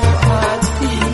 hati